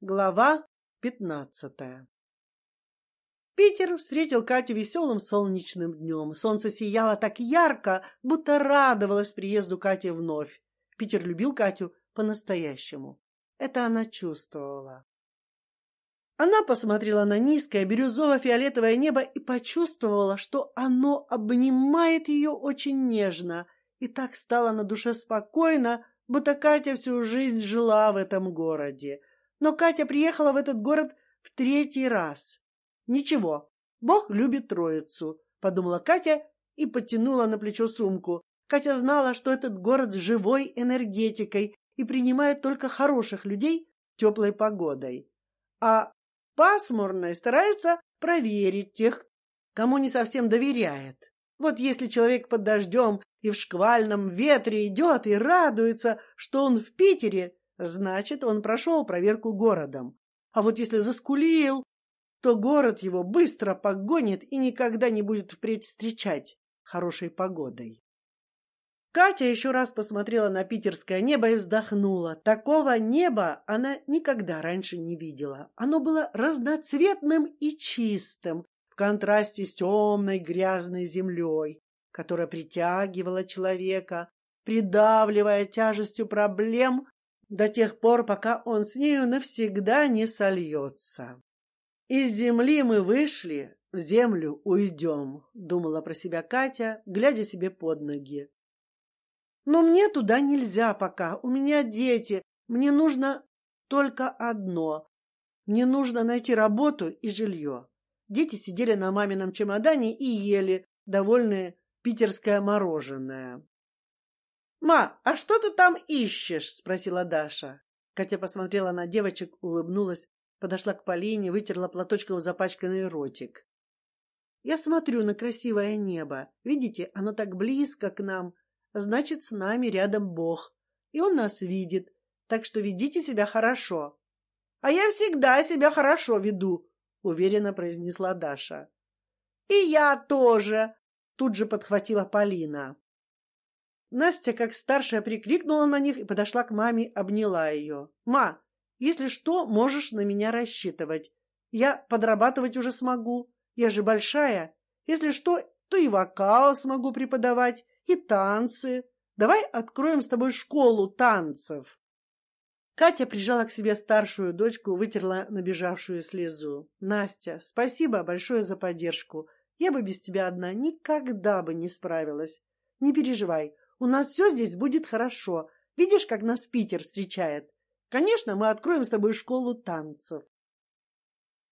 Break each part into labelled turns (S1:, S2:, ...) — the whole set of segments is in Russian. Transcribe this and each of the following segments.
S1: Глава пятнадцатая. Питер встретил Катю веселым солнечным днем. Солнце сияло так ярко, будто радовалось приезду Кати вновь. Питер любил Катю по-настоящему. Это она чувствовала. Она посмотрела на низкое бирюзово-фиолетовое небо и почувствовала, что оно обнимает ее очень нежно, и так стало на душе спокойно, будто Катя всю жизнь жила в этом городе. Но Катя приехала в этот город в третий раз. Ничего, Бог любит Троицу, подумала Катя и потянула на плечо сумку. Катя знала, что этот город с живой энергетикой и принимает только хороших людей теплой погодой, а пасмурной старается проверить тех, кому не совсем доверяет. Вот если человек под дождем и в шквальном ветре идет и радуется, что он в Питере, значит, он прошел проверку городом. А вот если заскулил, то город его быстро погонит и никогда не будет впредь встречать хорошей погодой. Катя еще раз посмотрела на питерское небо и вздохнула. Такого неба она никогда раньше не видела. Оно было разноцветным и чистым, в контрасте с темной грязной землей, которая притягивала человека, придавливая тяжестью проблем до тех пор, пока он с нею навсегда не сольется. Из земли мы вышли, в землю уйдем, думала про себя Катя, глядя себе под ноги. Но мне туда нельзя пока, у меня дети, мне нужно только одно. Мне нужно найти работу и жилье. Дети сидели на мамином чемодане и ели, довольные питерское мороженое. Ма, а что ты там ищешь? спросила Даша. Катя посмотрела на девочек, улыбнулась, подошла к Полине, вытерла платочком запачканный ротик. Я смотрю на красивое небо. Видите, оно так близко к нам. Значит, с нами рядом Бог, и Он нас видит. Так что ведите себя хорошо. А я всегда себя хорошо веду, уверенно произнесла Даша. И я тоже. Тут же подхватила Полина. Настя, как старшая, прикрикнула на них и подошла к маме, обняла ее. Ма, если что, можешь на меня рассчитывать. Я подрабатывать уже смогу. Я же большая. Если что, то и вокал смогу преподавать, и танцы. Давай откроем с тобой школу танцев. Катя прижала к себе старшую дочку, вытерла набежавшую слезу. Настя, спасибо большое за поддержку. Я бы без тебя одна никогда бы не справилась. Не переживай, у нас все здесь будет хорошо. Видишь, как нас Питер встречает. Конечно, мы откроем с тобой школу танцев.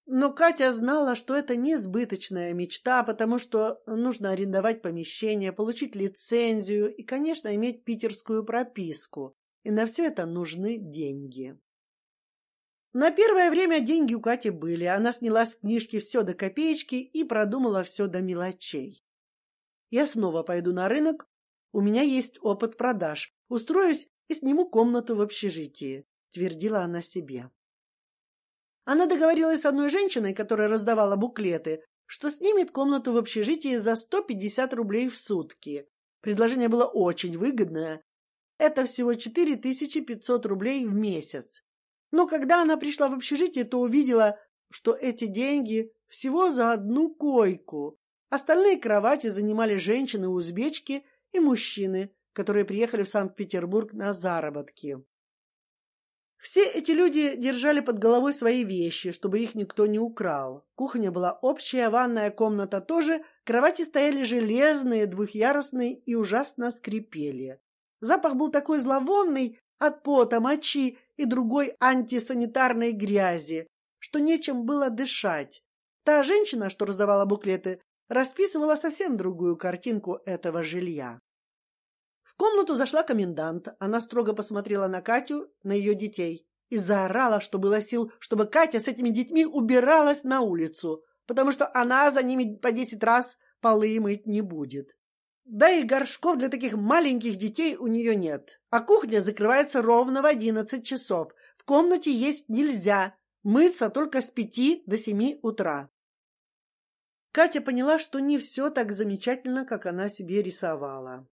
S1: Но Катя знала, что это несбыточная мечта, потому что нужно арендовать помещение, получить лицензию и, конечно, иметь питерскую прописку. И на все это нужны деньги. На первое время деньги у Кати были. Она сняла с книжки все до копеечки и продумала все до мелочей. Я снова пойду на рынок, у меня есть опыт продаж. Устроюсь и сниму комнату в общежитии, твердила она себе. Она договорилась с одной женщиной, которая раздавала буклеты, что снимет комнату в общежитии за 150 рублей в сутки. Предложение было очень выгодное. Это всего 4500 рублей в месяц. Но когда она пришла в общежитие, то увидела, что эти деньги всего за одну койку. Остальные кровати занимали женщины-узбечки и мужчины, которые приехали в Санкт-Петербург на заработки. Все эти люди держали под головой свои вещи, чтобы их никто не украл. Кухня была общая, ванная комната тоже, кровати стояли железные, двухъярусные и ужасно скрипели. Запах был такой зловонный от пота, мочи и другой антисанитарной грязи, что нечем было дышать. Та женщина, что раздавала буклеты, расписывала совсем другую картинку этого жилья. Комнату зашла комендант. Она строго посмотрела на Катю, на ее детей и заорала, что было сил, чтобы Катя с этими детьми убиралась на улицу, потому что она за ними по десять раз полы мыть не будет. Да и горшков для таких маленьких детей у нее нет. А кухня закрывается ровно в одиннадцать часов. В комнате есть нельзя. Мыться только с пяти до семи утра. Катя поняла, что не все так замечательно, как она себе рисовала.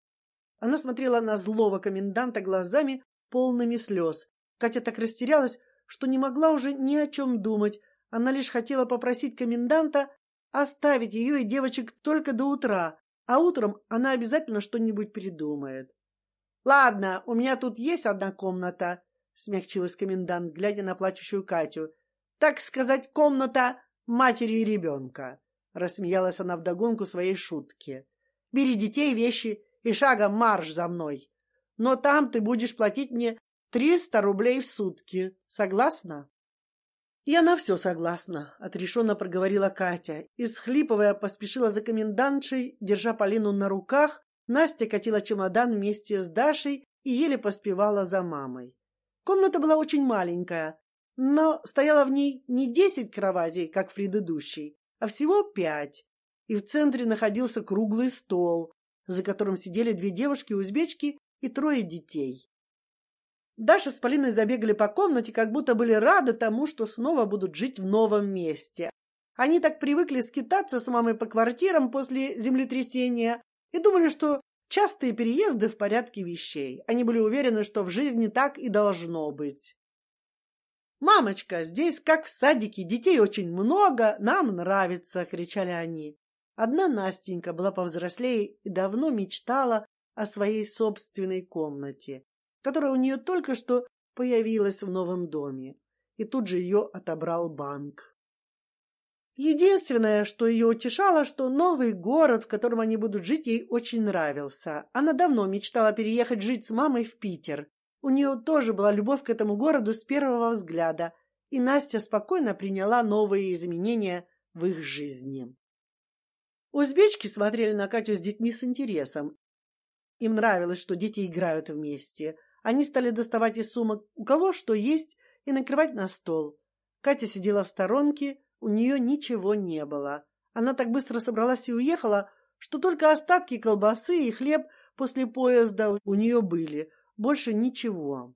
S1: Она смотрела на злого коменданта глазами полными слез. Катя так растерялась, что не могла уже ни о чем думать. Она лишь хотела попросить коменданта оставить ее и девочек только до утра, а утром она обязательно что-нибудь придумает. Ладно, у меня тут есть одна комната, смягчилась комендант, глядя на плачущую Катю. Так сказать, комната матери и ребенка. Рассмеялась она вдогонку своей шутке. Бери детей, вещи и шагом марш за мной. Но там ты будешь платить мне триста рублей в сутки. Согласна? Я на все согласна, отрешенно проговорила Катя и, схлипывая, поспешила за комендантшей, держа Полину на руках. Настя катила чемодан вместе с Дашей и еле поспевала за мамой. Комната была очень маленькая, но стояла в ней не десять кроватей, как в предыдущей, а всего пять. И в центре находился круглый стол, за которым сидели две девушки-узбечки и трое детей. Даша с Полиной забегали по комнате, как будто были рады тому, что снова будут жить в новом месте. Они так привыкли скитаться с мамой по квартирам после землетрясения и думали, что частые переезды в порядке вещей. Они были уверены, что в жизни так и должно быть. Мамочка, здесь как в садике, детей очень много, нам нравится, кричали они. Одна Настенька была повзрослее и давно мечтала о своей собственной комнате, которая у нее только что появилась в новом доме, и тут же ее отобрал банк. Единственное, что ее утешало, что новый город, в котором они будут жить, ей очень нравился. Она давно мечтала переехать жить с мамой в Питер. У нее тоже была любовь к этому городу с первого взгляда, и Настя спокойно приняла новые изменения в их жизни. Узбечки смотрели на Катю с детьми с интересом. Им нравилось, что дети играют вместе. Они стали доставать из сумок у кого что есть и накрывать на стол. Катя сидела в сторонке, у нее ничего не было. Она так быстро собралась и уехала, что только остатки колбасы и хлеб после поезда у нее были, больше ничего.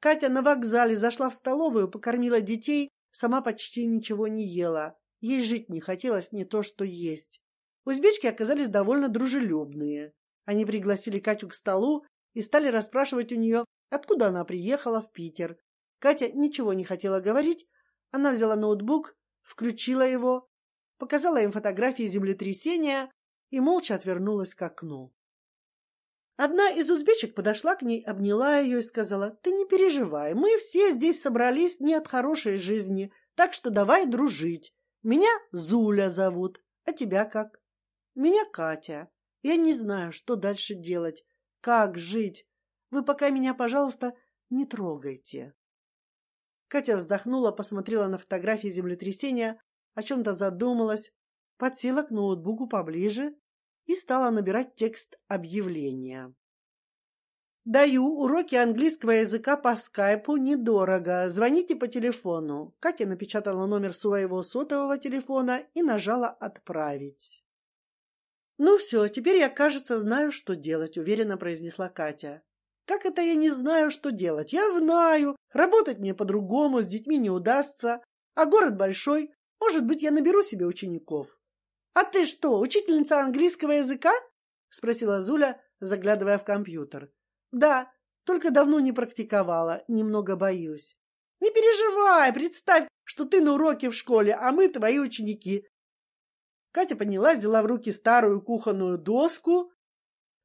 S1: Катя на вокзале зашла в столовую, покормила детей, сама почти ничего не ела. Ей жить не хотелось не то, что есть. Узбечки оказались довольно дружелюбные. Они пригласили Катю к столу и стали расспрашивать у нее, откуда она приехала в Питер. Катя ничего не хотела говорить. Она взяла ноутбук, включила его, показала им фотографии землетрясения и молча отвернулась к окну. Одна из узбечек подошла к ней, обняла ее и сказала: "Ты не переживай, мы все здесь собрались не от хорошей жизни, так что давай дружить. Меня Зуля зовут, а тебя как? Меня Катя. Я не знаю, что дальше делать, как жить. Вы пока меня, пожалуйста, не трогайте. Катя вздохнула, посмотрела на фотографии землетрясения, о чем-то задумалась, подсела к ноутбуку поближе и стала набирать текст объявления. Даю уроки английского языка по скайпу недорого. Звоните по телефону. Катя напечатала номер своего сотового телефона и нажала отправить. Ну все, теперь я, кажется, знаю, что делать, уверенно произнесла Катя. Как это я не знаю, что делать? Я знаю. Работать мне по-другому с детьми не удастся, а город большой. Может быть, я наберу себе учеников. А ты что, учительница английского языка? спросила Зуля, заглядывая в компьютер. Да, только давно не практиковала, немного боюсь. Не переживай, представь, что ты на уроке в школе, а мы твои ученики. Катя поднялась, взяла в руки старую кухонную доску,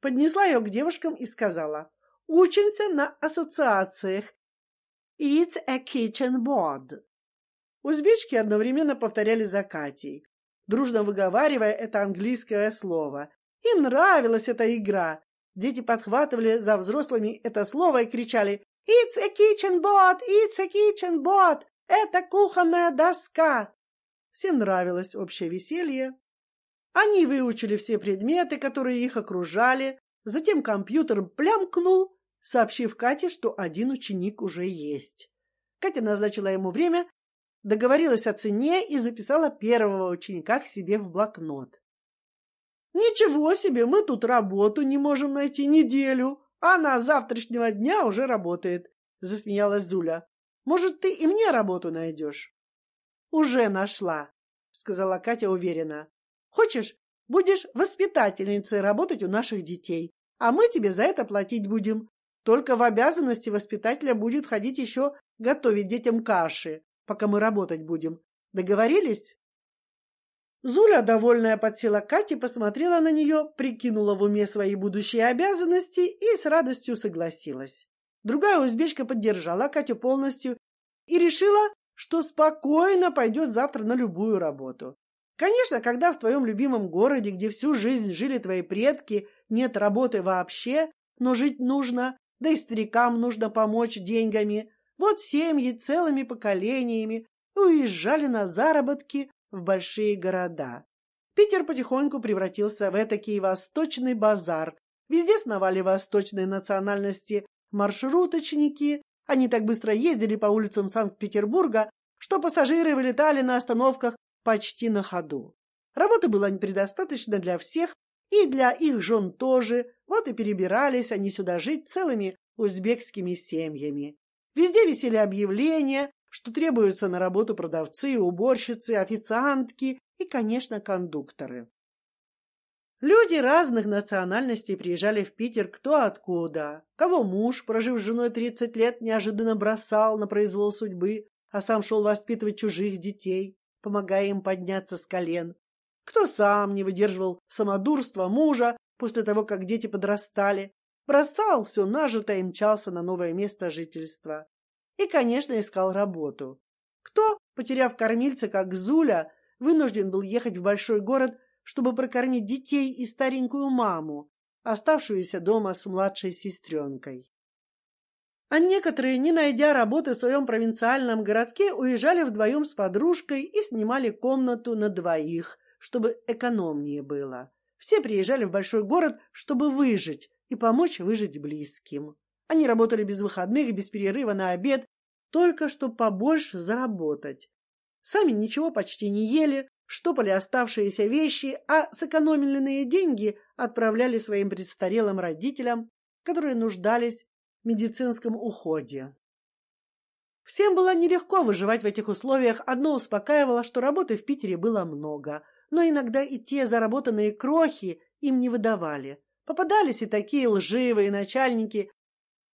S1: поднесла ее к девушкам и сказала: "Учимся на ассоциациях. It's a kitchen board". Узбечки одновременно повторяли за Катей, дружно выговаривая это английское слово. Им нравилась эта игра. Дети подхватывали за взрослыми это слово и кричали «It's a kitchen board! It's a kitchen board! Это кухонная доска!» Всем нравилось общее веселье. Они выучили все предметы, которые их окружали. Затем компьютер плямкнул, сообщив Кате, что один ученик уже есть. Катя назначила ему время, договорилась о цене и записала первого ученика к себе в блокнот. Ничего себе, мы тут работу не можем найти неделю, а она завтрашнего дня уже работает, засмеялась Зуля. Может, ты и мне работу найдешь? Уже нашла, сказала Катя уверенно. Хочешь, будешь воспитательницей работать у наших детей, а мы тебе за это платить будем. Только в обязанности воспитателя будет ходить еще готовить детям каши, пока мы работать будем. Договорились? Зуля, довольная, подсела Кате, посмотрела на нее, прикинула в уме свои будущие обязанности и с радостью согласилась. Другая узбечка поддержала Катю полностью и решила, что спокойно пойдет завтра на любую работу. Конечно, когда в твоем любимом городе, где всю жизнь жили твои предки, нет работы вообще, но жить нужно, да и старикам нужно помочь деньгами. Вот семьи целыми поколениями уезжали на заработки в большие города. Питер потихоньку превратился в этакий восточный базар. Везде сновали восточные национальности маршруточники. Они так быстро ездили по улицам Санкт-Петербурга, что пассажиры вылетали на остановках почти на ходу. Работы было предостаточно для всех, и для их жен тоже. Вот и перебирались они сюда жить целыми узбекскими семьями. Везде висели объявления, что требуются на работу продавцы, уборщицы, официантки и, конечно, кондукторы. Люди разных национальностей приезжали в Питер кто откуда. Кого муж, прожив с женой тридцать лет, неожиданно бросал на произвол судьбы, а сам шел воспитывать чужих детей, помогая им подняться с колен. Кто сам не выдерживал самодурства мужа после того, как дети подрастали, бросал все нажитое и мчался на новое место жительства и, конечно, искал работу. Кто, потеряв кормильца, как Зуля, вынужден был ехать в большой город, чтобы прокормить детей и старенькую маму, оставшуюся дома с младшей сестренкой. А некоторые, не найдя работы в своем провинциальном городке, уезжали вдвоем с подружкой и снимали комнату на двоих, чтобы экономнее было. Все приезжали в большой город, чтобы выжить и помочь выжить близким. Они работали без выходных, без перерыва на обед, только чтобы побольше заработать. Сами ничего почти не ели, штопали оставшиеся вещи, а сэкономленные деньги отправляли своим престарелым родителям, которые нуждались в медицинском уходе. Всем было нелегко выживать в этих условиях. Одно успокаивало, что работы в Питере было много, но иногда и те заработанные крохи им не выдавали. Попадались и такие лживые начальники,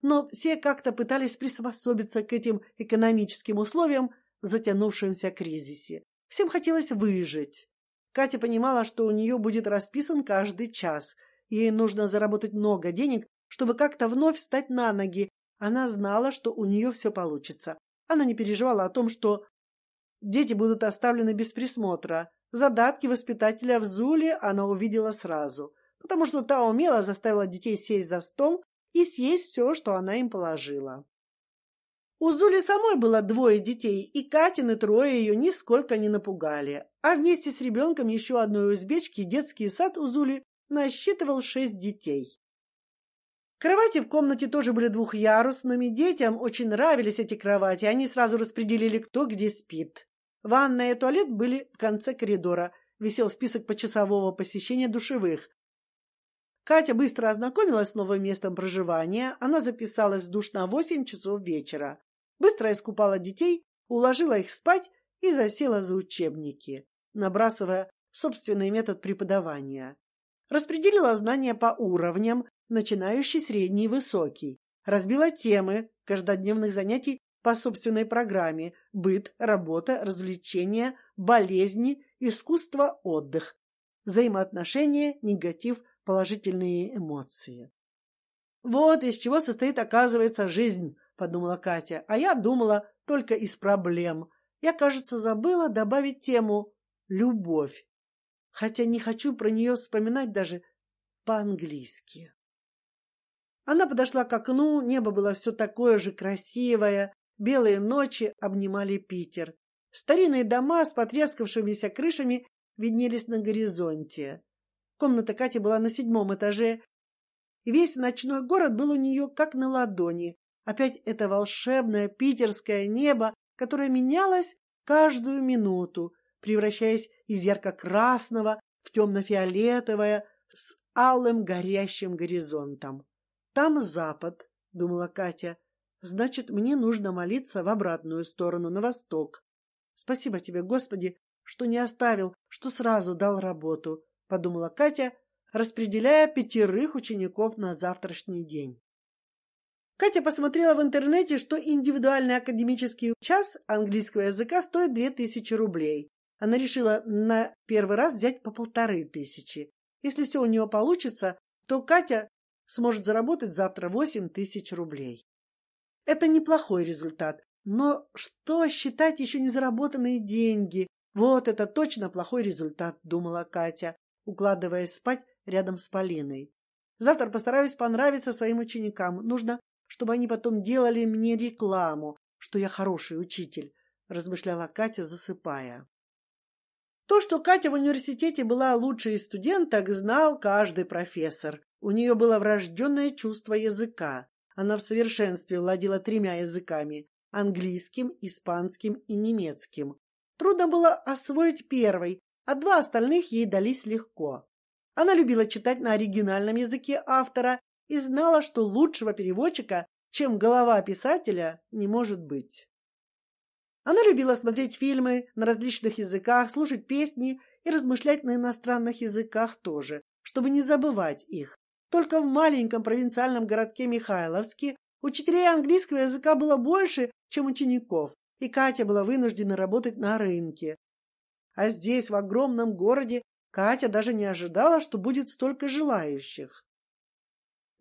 S1: но все как-то пытались приспособиться к этим экономическим условиям в затянувшемся кризисе. Всем хотелось выжить. Катя понимала, что у нее будет расписан каждый час. Ей нужно заработать много денег, чтобы как-то вновь встать на ноги. Она знала, что у нее все получится. Она не переживала о том, что дети будут оставлены без присмотра. Задатки воспитателя в Зуле она увидела сразу, потому что та умело заставила детей сесть за стол и съесть все, что она им положила. У Зули самой было двое детей, и Катины трое ее нисколько не напугали. А вместе с ребенком еще одной узбечки детский сад у Зули насчитывал шесть детей. Кровати в комнате тоже были двухъярусными. Детям очень нравились эти кровати. Они сразу распределили, кто где спит. Ванная и туалет были в конце коридора. Висел список почасового посещения душевых. Катя быстро ознакомилась с новым местом проживания. Она записалась в душ на восемь часов вечера. Быстро искупала детей, уложила их спать и засела за учебники, набрасывая собственный метод преподавания. Распределила знания по уровням, начинающий, средний и высокий. Разбила темы каждодневных занятий по собственной программе: быт, работа, развлечения, болезни, искусство, отдых, взаимоотношения, негатив, положительные эмоции. Вот из чего состоит, оказывается, жизнь, подумала Катя. А я думала только из проблем. Я, кажется, забыла добавить тему любовь, хотя не хочу про нее вспоминать даже по-английски. Она подошла к окну, небо было все такое же красивое, белые ночи обнимали Питер, старинные дома с потрескавшимися крышами виднелись на горизонте. Комната Кати была на седьмом этаже, весь ночной город был у нее как на ладони. Опять это волшебное питерское небо, которое менялось каждую минуту, превращаясь из ярко-красного в темно-фиолетовое с алым горящим горизонтом. Там запад, думала Катя. Значит, мне нужно молиться в обратную сторону, на восток. Спасибо тебе, Господи, что не оставил, что сразу дал работу подумала Катя, распределяя пятерых учеников на завтрашний день. Катя посмотрела в интернете, что индивидуальный академический час английского языка стоит две тысячи рублей. Она решила на первый раз взять по полторы тысячи. Если все у нее получится, то Катя сможет заработать завтра восемь тысяч рублей. Это неплохой результат, но что считать еще не заработанные деньги? Вот это точно плохой результат, думала Катя, укладываясь спать рядом с Полиной. Завтра постараюсь понравиться своим ученикам. Нужно чтобы они потом делали мне рекламу, что я хороший учитель, размышляла Катя, засыпая. То, что Катя в университете была лучшей из студенток, знал каждый профессор. У нее было врожденное чувство языка. Она в совершенстве владела тремя языками: английским, испанским и немецким. Трудно было освоить первый, а два остальных ей дались легко. Она любила читать на оригинальном языке автора и знала, что лучшего переводчика, чем голова писателя, не может быть. Она любила смотреть фильмы на различных языках, слушать песни и размышлять на иностранных языках тоже, чтобы не забывать их. Только в маленьком провинциальном городке Михайловске учителей английского языка было больше, чем учеников, и Катя была вынуждена работать на рынке. А здесь, в огромном городе, Катя даже не ожидала, что будет столько желающих.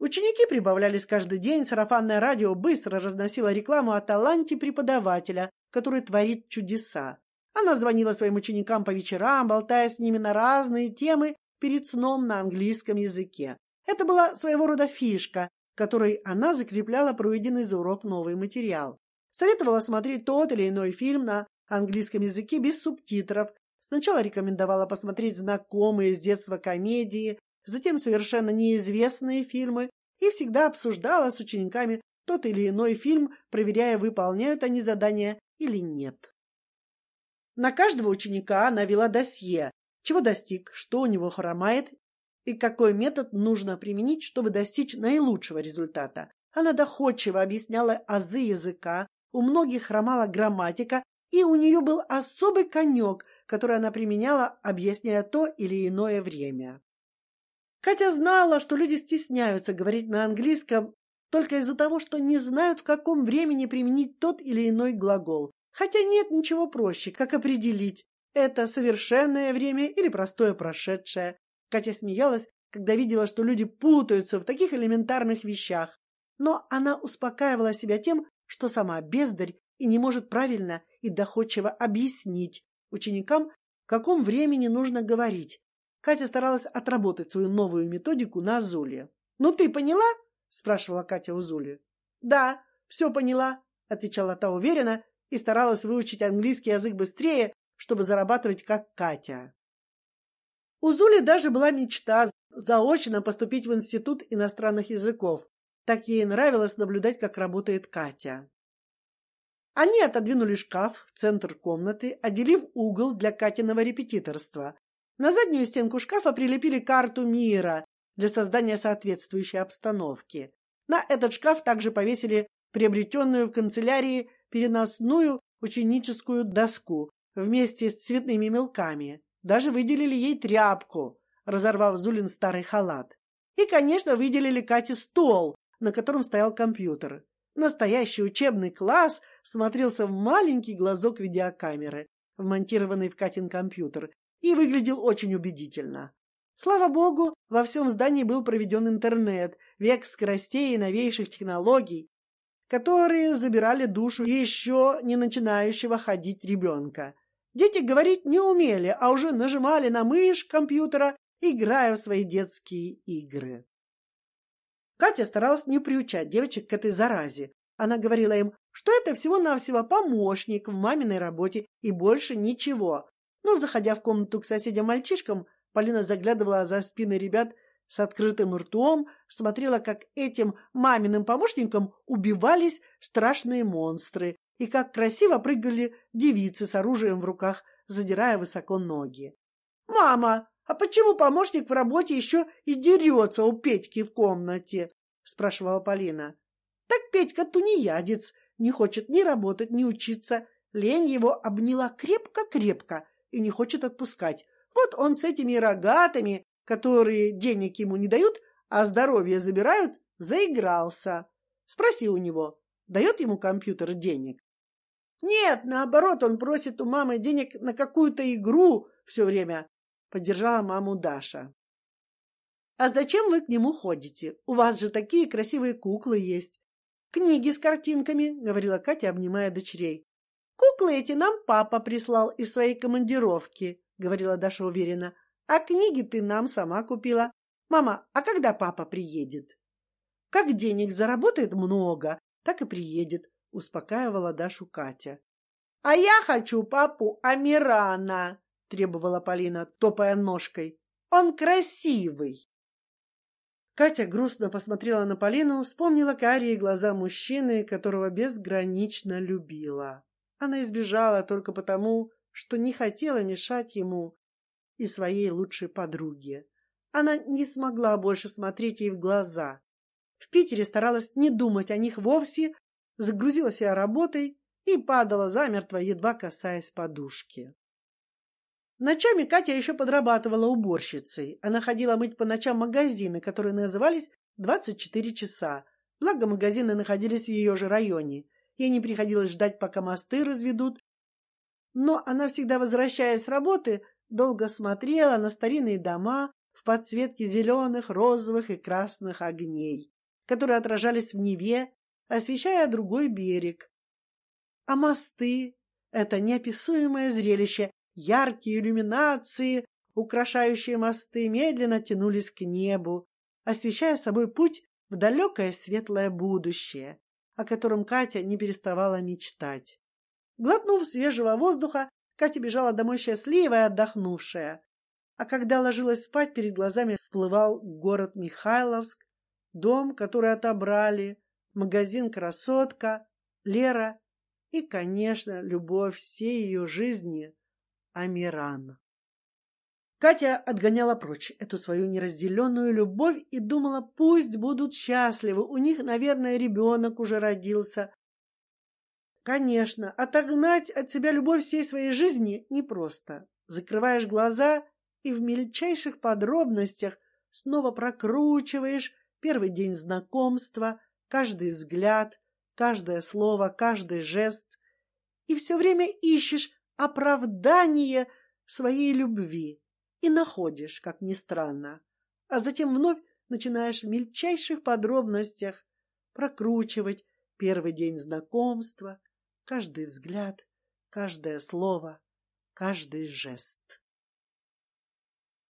S1: Ученики прибавлялись каждый день, сарафанное радио быстро разносило рекламу о таланте преподавателя, который творит чудеса. Она звонила своим ученикам по вечерам, болтая с ними на разные темы перед сном на английском языке. Это была своего рода фишка, которой она закрепляла пройденный за урок новый материал. Советовала смотреть тот или иной фильм на английском языке без субтитров. Сначала рекомендовала посмотреть знакомые с детства комедии, затем совершенно неизвестные фильмы и всегда обсуждала с учениками тот или иной фильм, проверяя, выполняют они задания или нет. На каждого ученика она вела досье, чего достиг, что у него хромает и какой метод нужно применить, чтобы достичь наилучшего результата. Она доходчиво объясняла азы языка, у многих хромала грамматика, и у нее был особый конек, который она применяла, объясняя то или иное время. Катя знала, что люди стесняются говорить на английском только из-за того, что не знают, в каком времени применить тот или иной глагол. Хотя нет ничего проще, как определить, это совершенное время или простое прошедшее. Катя смеялась, когда видела, что люди путаются в таких элементарных вещах. Но она успокаивала себя тем, что сама бездарь и не может правильно и доходчиво объяснить ученикам, в каком времени нужно говорить. Катя старалась отработать свою новую методику на Зуле. Ну ты поняла? спрашивала Катя у Зули. Да, все поняла, отвечала та уверенно и старалась выучить английский язык быстрее, чтобы зарабатывать как Катя. У Зули даже была мечта заочно поступить в институт иностранных языков. Так ей нравилось наблюдать, как работает Катя. Они отодвинули шкаф в центр комнаты, отделив угол для Катиного репетиторства, на заднюю стенку шкафа прилепили карту мира для создания соответствующей обстановки. На этот шкаф также повесили приобретенную в канцелярии переносную ученическую доску вместе с цветными мелками. Даже выделили ей тряпку, разорвав Зулин старый халат. И, конечно, выделили Кате стол, на котором стоял компьютер. Настоящий учебный класс смотрелся в маленький глазок видеокамеры, вмонтированный в Катин компьютер, и выглядел очень убедительно. Слава богу, во всем здании был проведен интернет, век скоростей и новейших технологий, которые забирали душу еще не начинающего ходить ребенка. Дети говорить не умели, а уже нажимали на мышь компьютера, играя в свои детские игры. Катя старалась не приучать девочек к этой заразе. Она говорила им, что это всего-навсего помощник в маминой работе и больше ничего. Но, заходя в комнату к соседям-мальчишкам, Полина заглядывала за спины ребят с открытым ртом, смотрела, как этим маминым помощникам убивались страшные монстры и как красиво прыгали девицы с оружием в руках, задирая высоко ноги. Мама, а почему помощник в работе еще и дерется у Петьки в комнате? спрашивала Полина. Так Петька тунеядец, не хочет ни работать, ни учиться. Лень его обняла крепко-крепко и не хочет отпускать. Вот он с этими рогатыми, которые денег ему не дают, а здоровье забирают, заигрался. Спроси у него, дает ему компьютер денег. Нет, наоборот, он просит у мамы денег на какую-то игру все время. Поддержала маму Даша. А зачем вы к нему ходите? У вас же такие красивые куклы есть. Книги с картинками, говорила Катя, обнимая дочерей. Куклы эти нам папа прислал из своей командировки, говорила Даша уверенно. А книги ты нам сама купила. Мама, а когда папа приедет? Как денег заработает много, так и приедет, успокаивала Дашу Катя. А я хочу папу Амирана, требовала Полина, топая ножкой. Он красивый. Катя грустно посмотрела на Полину, вспомнила карие глаза мужчины, которого безгранично любила. Она избежала только потому, что не хотела мешать ему и своей лучшей подруге. Она не смогла больше смотреть ей в глаза. В Питере старалась не думать о них вовсе, загрузила себя работой и падала замертво, едва касаясь подушки. Ночами Катя еще подрабатывала уборщицей. Она ходила мыть по ночам магазины, которые назывались «двадцать четыре часа». Благо магазины находились в ее же районе. Ей не приходилось ждать, пока мосты разведут. Но она всегда, возвращаясь с работы, долго смотрела на старинные дома в подсветке зеленых, розовых и красных огней, которые отражались в Неве, освещая другой берег. А мосты — это неописуемое зрелище, Яркие иллюминации, украшающие мосты, медленно тянулись к небу, освещая собой путь в далекое светлое будущее, о котором Катя не переставала мечтать. Глотнув свежего воздуха, Катя бежала домой счастливая, отдохнувшая. А когда ложилась спать, перед глазами всплывал город Михайловск, дом, который отобрали, магазин «Красотка», Лера и, конечно, любовь всей ее жизни Амиран. Катя отгоняла прочь эту свою неразделенную любовь и думала, пусть будут счастливы, у них, наверное, ребенок уже родился. Конечно, отогнать от себя любовь всей своей жизни непросто. Закрываешь глаза и в мельчайших подробностях снова прокручиваешь первый день знакомства, каждый взгляд, каждое слово, каждый жест, и все время ищешь оправдание своей любви и находишь, как ни странно, а затем вновь начинаешь в мельчайших подробностях прокручивать первый день знакомства, каждый взгляд, каждое слово, каждый жест.